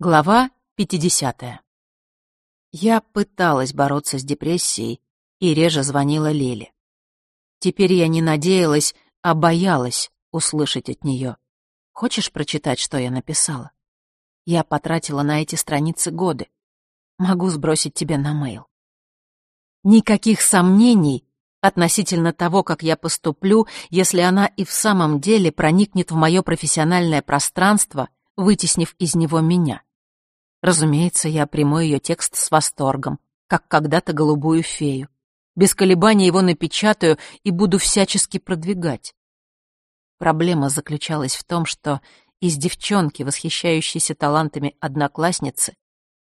Глава 50. Я пыталась бороться с депрессией и реже звонила Лиле. Теперь я не надеялась, а боялась услышать от нее. Хочешь прочитать, что я написала? Я потратила на эти страницы годы. Могу сбросить тебе на мейл. Никаких сомнений относительно того, как я поступлю, если она и в самом деле проникнет в мое профессиональное пространство, вытеснив из него меня. Разумеется, я приму ее текст с восторгом, как когда-то голубую фею. Без колебаний его напечатаю и буду всячески продвигать. Проблема заключалась в том, что из девчонки, восхищающейся талантами одноклассницы,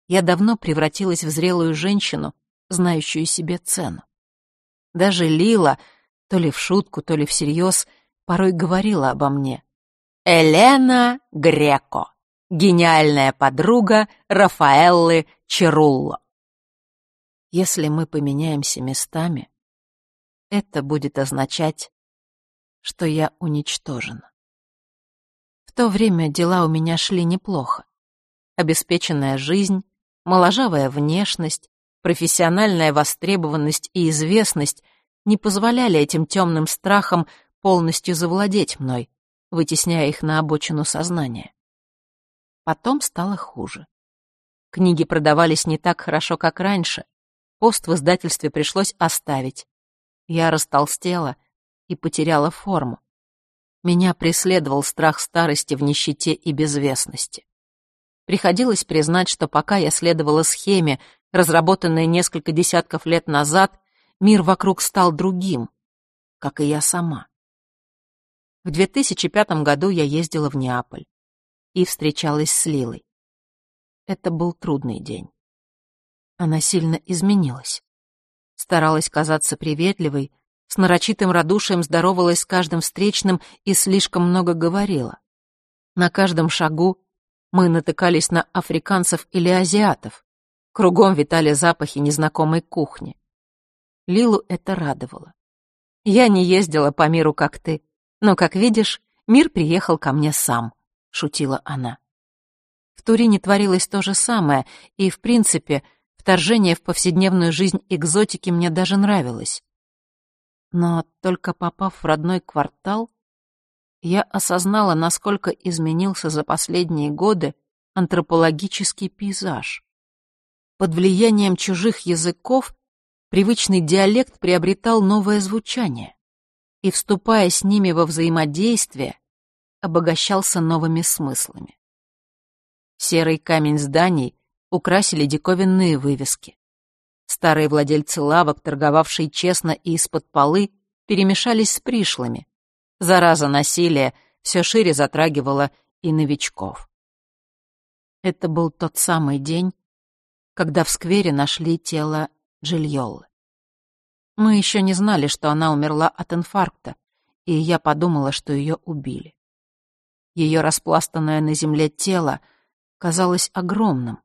я давно превратилась в зрелую женщину, знающую себе цену. Даже Лила, то ли в шутку, то ли всерьез, порой говорила обо мне. «Элена Греко» гениальная подруга Рафаэллы Чирулло. Если мы поменяемся местами, это будет означать, что я уничтожена. В то время дела у меня шли неплохо. Обеспеченная жизнь, моложавая внешность, профессиональная востребованность и известность не позволяли этим темным страхам полностью завладеть мной, вытесняя их на обочину сознания. Потом стало хуже. Книги продавались не так хорошо, как раньше. Пост в издательстве пришлось оставить. Я растолстела и потеряла форму. Меня преследовал страх старости в нищете и безвестности. Приходилось признать, что пока я следовала схеме, разработанной несколько десятков лет назад, мир вокруг стал другим, как и я сама. В 2005 году я ездила в Неаполь и встречалась с Лилой. Это был трудный день. Она сильно изменилась. Старалась казаться приветливой, с нарочитым радушием здоровалась с каждым встречным и слишком много говорила. На каждом шагу мы натыкались на африканцев или азиатов. Кругом витали запахи незнакомой кухни. Лилу это радовало. Я не ездила по миру, как ты, но, как видишь, мир приехал ко мне сам. — шутила она. В Турине творилось то же самое, и, в принципе, вторжение в повседневную жизнь экзотики мне даже нравилось. Но только попав в родной квартал, я осознала, насколько изменился за последние годы антропологический пейзаж. Под влиянием чужих языков привычный диалект приобретал новое звучание, и, вступая с ними во взаимодействие, обогащался новыми смыслами. Серый камень зданий украсили диковинные вывески. Старые владельцы лавок, торговавшие честно и из-под полы, перемешались с пришлыми. Зараза насилия все шире затрагивала и новичков. Это был тот самый день, когда в сквере нашли тело Джильоллы. Мы еще не знали, что она умерла от инфаркта, и я подумала, что ее убили. Ее распластанное на земле тело казалось огромным.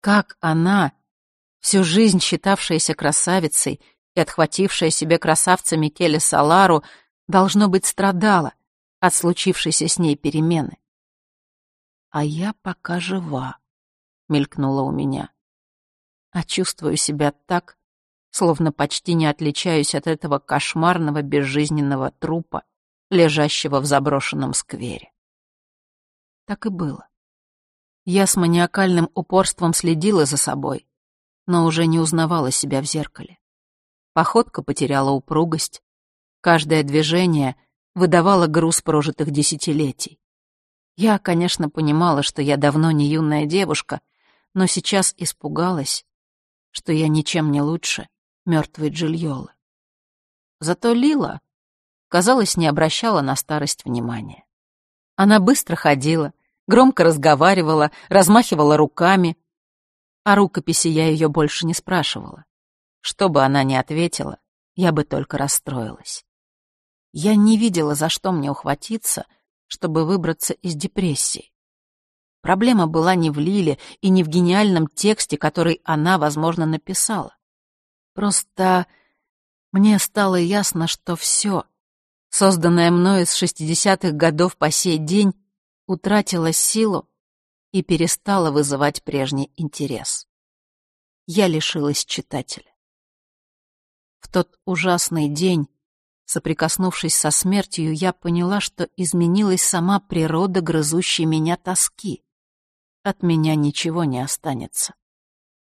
Как она, всю жизнь считавшаяся красавицей и отхватившая себе красавца Микеле Салару, должно быть, страдала от случившейся с ней перемены. «А я пока жива», — мелькнула у меня. «А чувствую себя так, словно почти не отличаюсь от этого кошмарного безжизненного трупа, лежащего в заброшенном сквере. Так и было. Я с маниакальным упорством следила за собой, но уже не узнавала себя в зеркале. Походка потеряла упругость, каждое движение выдавало груз прожитых десятилетий. Я, конечно, понимала, что я давно не юная девушка, но сейчас испугалась, что я ничем не лучше мертвой Джильолы. Зато Лила казалось, не обращала на старость внимания. Она быстро ходила, громко разговаривала, размахивала руками. О рукописи я ее больше не спрашивала. Что бы она ни ответила, я бы только расстроилась. Я не видела, за что мне ухватиться, чтобы выбраться из депрессии. Проблема была не в Лиле и не в гениальном тексте, который она, возможно, написала. Просто мне стало ясно, что все, созданная мною с 60-х годов по сей день, утратила силу и перестала вызывать прежний интерес. Я лишилась читателя. В тот ужасный день, соприкоснувшись со смертью, я поняла, что изменилась сама природа грызущей меня тоски. От меня ничего не останется.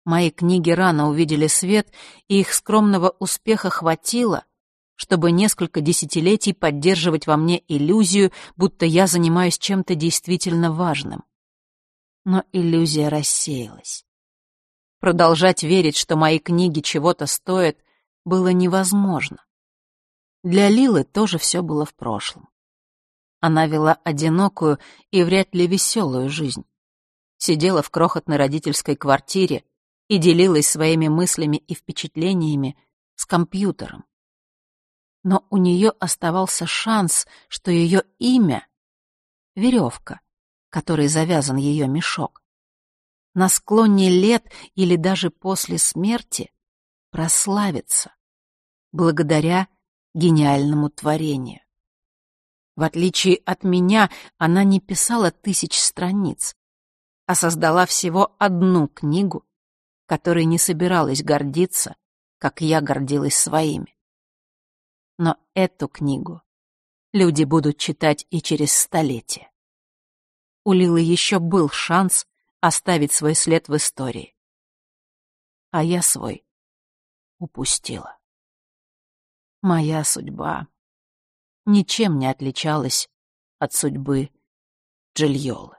Мои книги рано увидели свет, и их скромного успеха хватило, чтобы несколько десятилетий поддерживать во мне иллюзию, будто я занимаюсь чем-то действительно важным. Но иллюзия рассеялась. Продолжать верить, что мои книги чего-то стоят, было невозможно. Для Лилы тоже все было в прошлом. Она вела одинокую и вряд ли веселую жизнь. Сидела в крохотной родительской квартире и делилась своими мыслями и впечатлениями с компьютером. Но у нее оставался шанс, что ее имя — веревка, которой завязан ее мешок. На склоне лет или даже после смерти прославится благодаря гениальному творению. В отличие от меня, она не писала тысяч страниц, а создала всего одну книгу, которой не собиралась гордиться, как я гордилась своими. Но эту книгу люди будут читать и через столетия. У Лилы еще был шанс оставить свой след в истории. А я свой упустила. Моя судьба ничем не отличалась от судьбы Джильолы.